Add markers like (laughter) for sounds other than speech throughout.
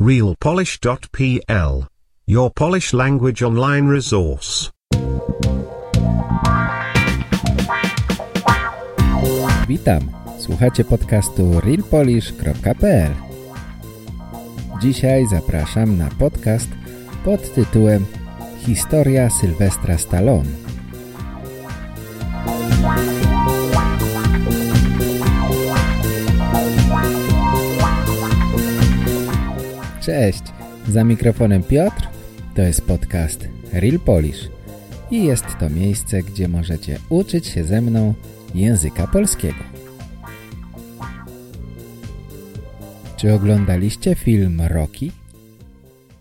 realpolish.pl. Your Polish language online resource. Witam. Słuchacie podcastu realpolish.pl. Dzisiaj zapraszam na podcast pod tytułem Historia Sylwestra Stallone. Cześć, za mikrofonem Piotr, to jest podcast Real Polish i jest to miejsce, gdzie możecie uczyć się ze mną języka polskiego. Czy oglądaliście film Rocky?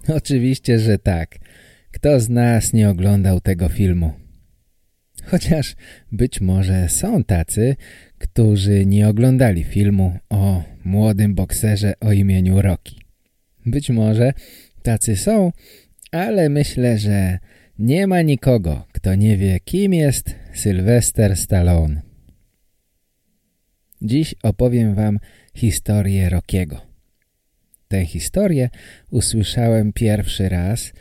Oczywiście, że tak. Kto z nas nie oglądał tego filmu? Chociaż być może są tacy, którzy nie oglądali filmu o młodym bokserze o imieniu Rocky. Być może tacy są, ale myślę, że nie ma nikogo, kto nie wie, kim jest Sylwester Stallone. Dziś opowiem wam historię Rockiego. Tę historię usłyszałem pierwszy raz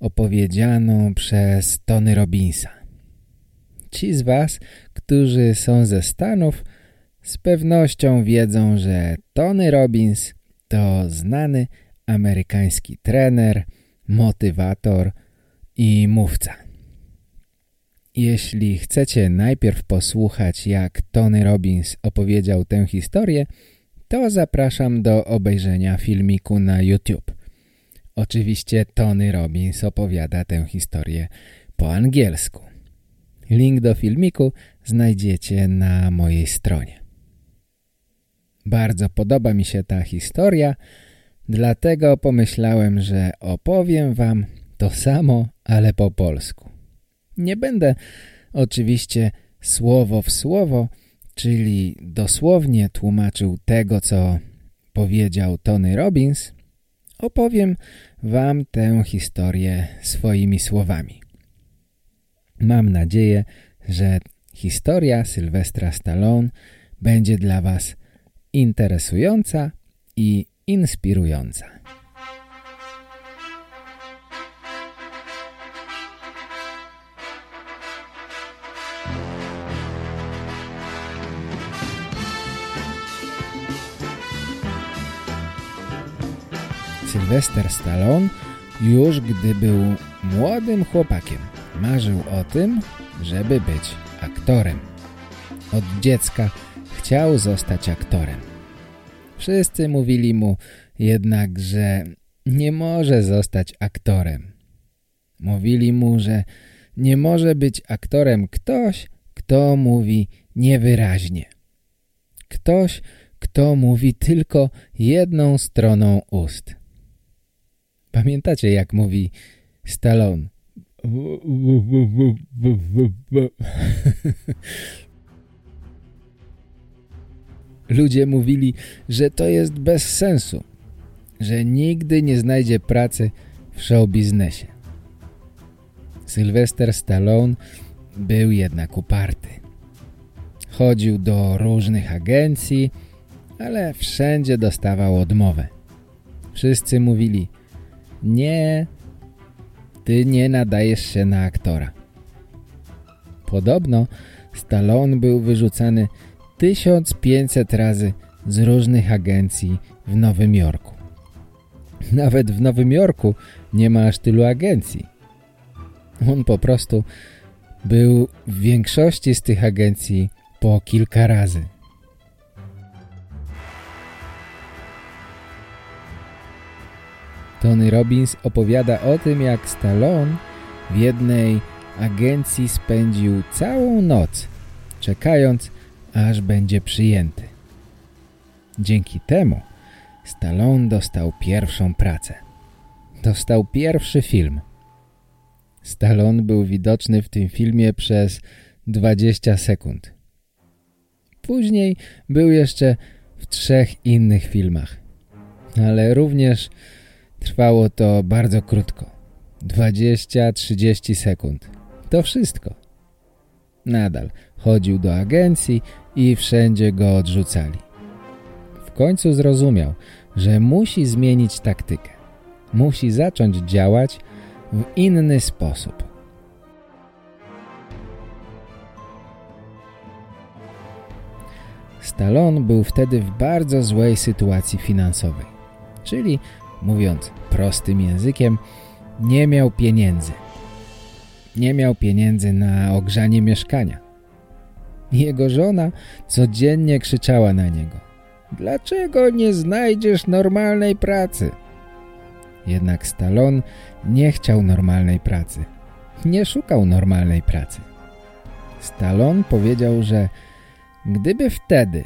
opowiedzianą przez Tony Robbinsa. Ci z was, którzy są ze Stanów, z pewnością wiedzą, że Tony Robbins to znany amerykański trener, motywator i mówca. Jeśli chcecie najpierw posłuchać, jak Tony Robbins opowiedział tę historię, to zapraszam do obejrzenia filmiku na YouTube. Oczywiście Tony Robbins opowiada tę historię po angielsku. Link do filmiku znajdziecie na mojej stronie. Bardzo podoba mi się ta historia, dlatego pomyślałem, że opowiem wam to samo, ale po polsku. Nie będę oczywiście słowo w słowo, czyli dosłownie tłumaczył tego, co powiedział Tony Robbins, opowiem wam tę historię swoimi słowami. Mam nadzieję, że historia Sylwestra Stallone będzie dla was interesująca i inspirująca. Sylwester Stallone już gdy był młodym chłopakiem marzył o tym, żeby być aktorem. Od dziecka chciał zostać aktorem. Wszyscy mówili mu jednak, że nie może zostać aktorem. Mówili mu, że nie może być aktorem ktoś, kto mówi niewyraźnie. Ktoś, kto mówi tylko jedną stroną ust. Pamiętacie jak mówi Stallone? (laughs) Ludzie mówili, że to jest bez sensu, że nigdy nie znajdzie pracy w show biznesie. Sylwester Stallone był jednak uparty. Chodził do różnych agencji, ale wszędzie dostawał odmowę. Wszyscy mówili, nie, ty nie nadajesz się na aktora. Podobno Stallone był wyrzucany 1500 razy z różnych agencji w Nowym Jorku. Nawet w Nowym Jorku nie ma aż tylu agencji. On po prostu był w większości z tych agencji po kilka razy. Tony Robbins opowiada o tym, jak Stallone w jednej agencji spędził całą noc, czekając, aż będzie przyjęty. Dzięki temu Stallone dostał pierwszą pracę. Dostał pierwszy film. Stallone był widoczny w tym filmie przez 20 sekund. Później był jeszcze w trzech innych filmach. Ale również trwało to bardzo krótko. 20-30 sekund. To wszystko. Nadal chodził do agencji i wszędzie go odrzucali. W końcu zrozumiał, że musi zmienić taktykę. musi zacząć działać w inny sposób. Stallone był wtedy w bardzo złej sytuacji finansowej, czyli, mówiąc prostym językiem, nie miał pieniędzy. Nie miał pieniędzy na ogrzanie mieszkania. Jego żona codziennie krzyczała na niego. Dlaczego nie znajdziesz normalnej pracy? Jednak Stallone nie chciał normalnej pracy. Nie szukał normalnej pracy. Stallone powiedział, że gdyby wtedy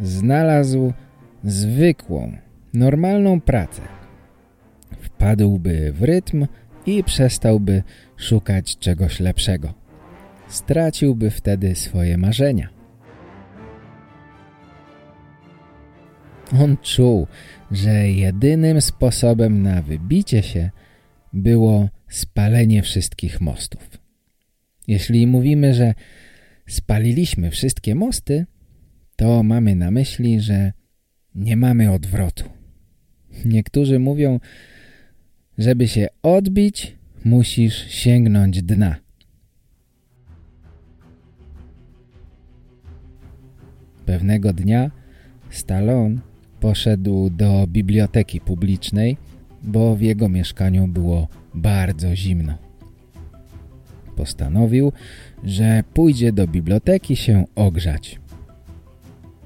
znalazł zwykłą, normalną pracę, wpadłby w rytm i przestałby szukać czegoś lepszego. Straciłby wtedy swoje marzenia. On czuł, że jedynym sposobem na wybicie się było spalenie wszystkich mostów. Jeśli mówimy, że spaliliśmy wszystkie mosty, to mamy na myśli, że nie mamy odwrotu. Niektórzy mówią, żeby się odbić, musisz sięgnąć dna. Pewnego dnia Stallone poszedł do biblioteki publicznej, bo w jego mieszkaniu było bardzo zimno. Postanowił, że pójdzie do biblioteki się ogrzać.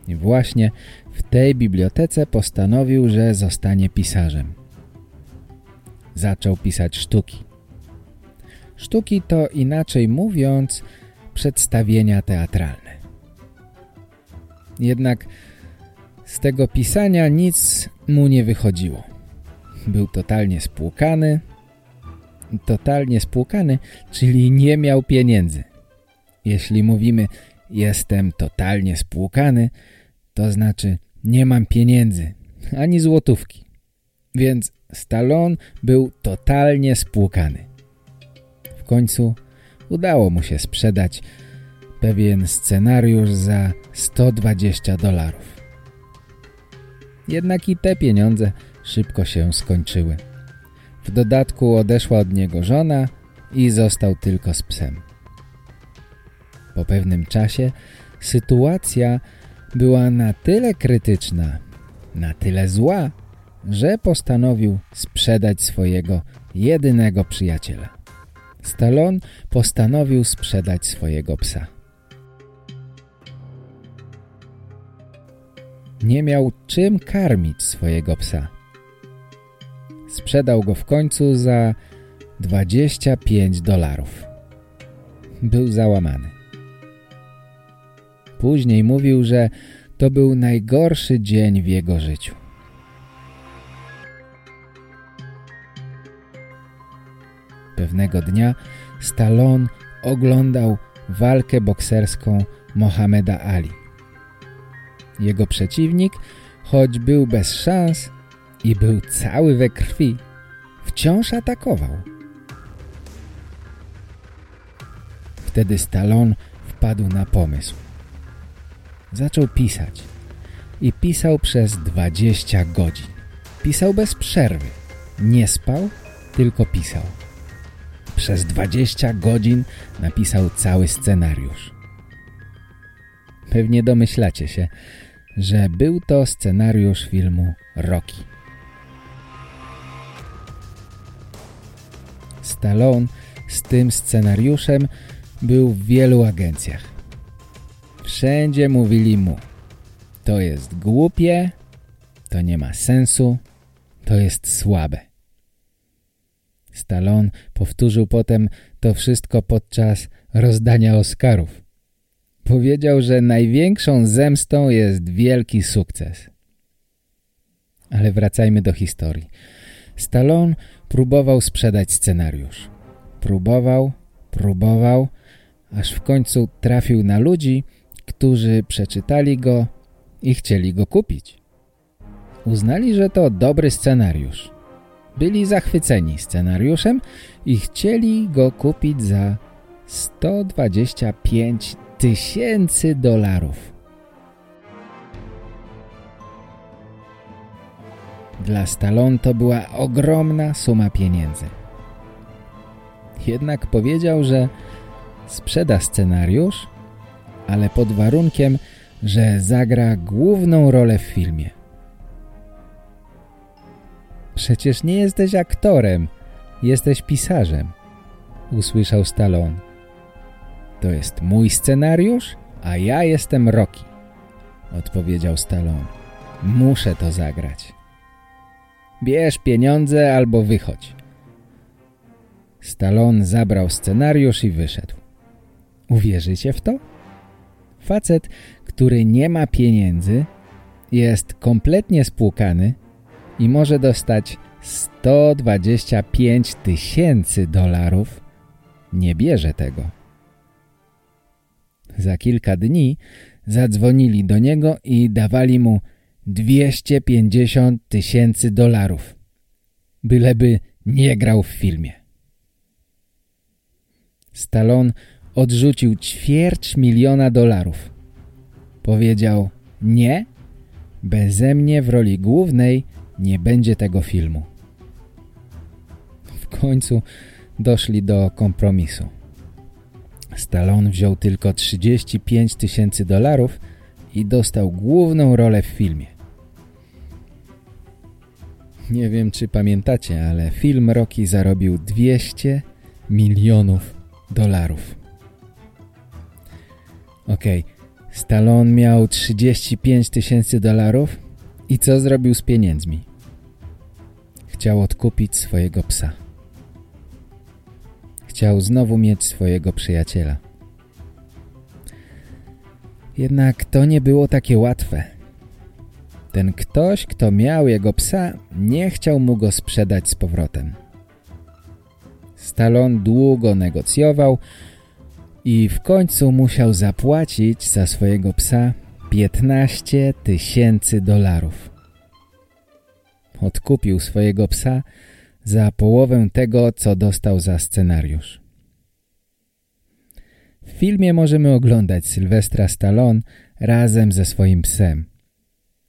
I właśnie w tej bibliotece postanowił, że zostanie pisarzem. Zaczął pisać sztuki. Sztuki to inaczej mówiąc przedstawienia teatralne. Jednak z tego pisania nic mu nie wychodziło. Był totalnie spłukany. Totalnie spłukany, czyli nie miał pieniędzy. Jeśli mówimy jestem totalnie spłukany, to znaczy nie mam pieniędzy, ani złotówki. Więc Stallone był totalnie spłukany. W końcu udało mu się sprzedać pewien scenariusz za 120 dolarów. Jednak i te pieniądze szybko się skończyły. W dodatku odeszła od niego żona i został tylko z psem. Po pewnym czasie sytuacja była na tyle krytyczna, na tyle zła, że postanowił sprzedać swojego jedynego przyjaciela. Stallone postanowił sprzedać swojego psa. Nie miał czym karmić swojego psa. Sprzedał go w końcu za 25 dolarów. Był załamany. Później mówił, że to był najgorszy dzień w jego życiu. Pewnego dnia Stallone oglądał walkę bokserską Mohameda Ali. Jego przeciwnik, choć był bez szans i był cały we krwi, wciąż atakował. Wtedy Stallone wpadł na pomysł. Zaczął pisać. I pisał przez 20 godzin. Pisał bez przerwy. Nie spał, tylko pisał. Przez 20 godzin napisał cały scenariusz. Pewnie domyślacie się, że był to scenariusz filmu Rocky. Stallone z tym scenariuszem był w wielu agencjach. Wszędzie mówili mu to jest głupie, to nie ma sensu, to jest słabe. Stallone powtórzył potem to wszystko podczas rozdania Oscarów. Powiedział, że największą zemstą jest wielki sukces. Ale wracajmy do historii. Stallone próbował sprzedać scenariusz. Próbował, próbował, aż w końcu trafił na ludzi, którzy przeczytali go i chcieli go kupić. Uznali, że to dobry scenariusz. Byli zachwyceni scenariuszem i chcieli go kupić za 125 tysięcy dolarów. Dla Stallone to była ogromna suma pieniędzy. Jednak powiedział, że sprzeda scenariusz, ale pod warunkiem, że zagra główną rolę w filmie. Przecież nie jesteś aktorem, jesteś pisarzem, usłyszał Stallone. To jest mój scenariusz, a ja jestem Rocky, odpowiedział Stallone. Muszę to zagrać. Bierz pieniądze albo wychodź. Stallone zabrał scenariusz i wyszedł. Uwierzycie w to? Facet, który nie ma pieniędzy, jest kompletnie spłukany i może dostać 125 tysięcy dolarów, nie bierze tego. Za kilka dni zadzwonili do niego i dawali mu 250 tysięcy dolarów. Byleby nie grał w filmie. Stallone odrzucił ćwierć miliona dolarów. Powiedział, nie, beze mnie w roli głównej nie będzie tego filmu. W końcu doszli do kompromisu. Stallone wziął tylko 35 tysięcy dolarów i dostał główną rolę w filmie. Nie wiem, czy pamiętacie, ale film Rocky zarobił 200 milionów dolarów. Okej. Stallone miał 35 tysięcy dolarów i co zrobił z pieniędzmi? Chciał odkupić swojego psa. Chciał znowu mieć swojego przyjaciela. Jednak to nie było takie łatwe. Ten ktoś, kto miał jego psa, nie chciał mu go sprzedać z powrotem. Stallone długo negocjował i w końcu musiał zapłacić za swojego psa 15 tysięcy dolarów. Odkupił swojego psa za połowę tego, co dostał za scenariusz. W filmie możemy oglądać Sylwestra Stallone razem ze swoim psem.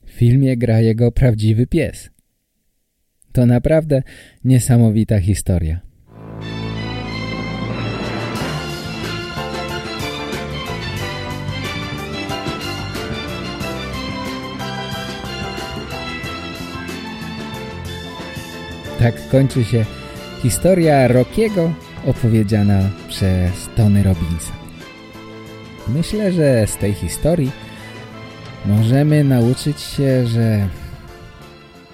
W filmie gra jego prawdziwy pies. To naprawdę niesamowita historia. Tak kończy się historia Rockiego opowiedziana przez Tony Robbinsa. Myślę, że z tej historii możemy nauczyć się, że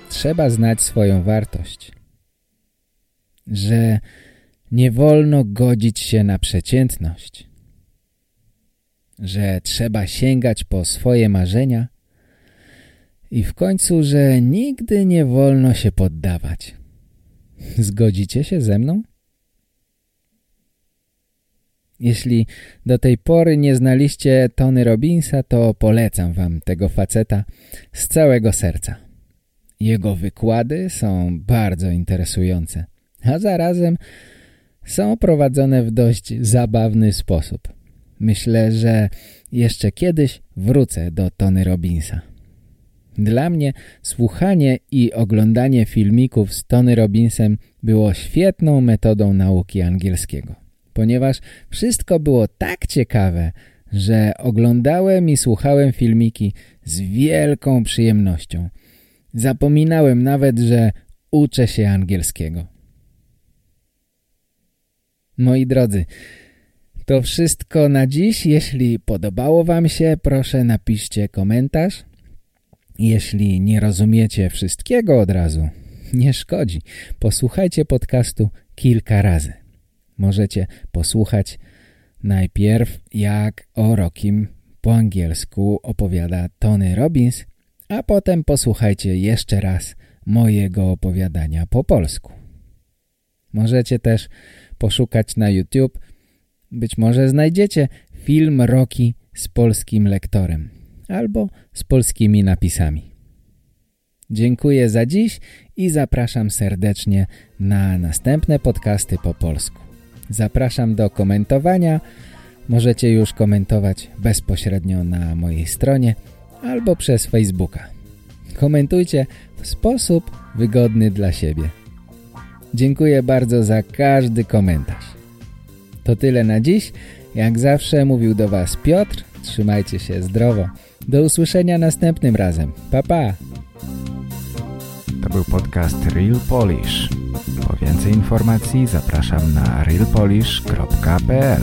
trzeba znać swoją wartość. Że nie wolno godzić się na przeciętność. Że trzeba sięgać po swoje marzenia i w końcu, że nigdy nie wolno się poddawać. Zgodzicie się ze mną? Jeśli do tej pory nie znaliście Tony Robinsa, to polecam wam tego faceta z całego serca. Jego wykłady są bardzo interesujące, a zarazem są prowadzone w dość zabawny sposób. Myślę, że jeszcze kiedyś wrócę do Tony Robinsa. Dla mnie słuchanie i oglądanie filmików z Tony Robbinsem było świetną metodą nauki angielskiego, ponieważ wszystko było tak ciekawe, że oglądałem i słuchałem filmiki z wielką przyjemnością. Zapominałem nawet, że uczę się angielskiego. Moi drodzy, to wszystko na dziś. Jeśli podobało Wam się, proszę napiszcie komentarz jeśli nie rozumiecie wszystkiego od razu, nie szkodzi. Posłuchajcie podcastu kilka razy. Możecie posłuchać najpierw jak o Rokim po angielsku opowiada Tony Robbins, a potem posłuchajcie jeszcze raz mojego opowiadania po polsku. Możecie też poszukać na YouTube. Być może znajdziecie film Rocky z polskim lektorem albo z polskimi napisami. Dziękuję za dziś i zapraszam serdecznie na następne podcasty po polsku. Zapraszam do komentowania. Możecie już komentować bezpośrednio na mojej stronie albo przez Facebooka. Komentujcie w sposób wygodny dla siebie. Dziękuję bardzo za każdy komentarz. To tyle na dziś. Jak zawsze mówił do Was Piotr. Trzymajcie się zdrowo. Do usłyszenia następnym razem. Pa, pa! To był podcast Real Polish. Po więcej informacji zapraszam na realpolish.pl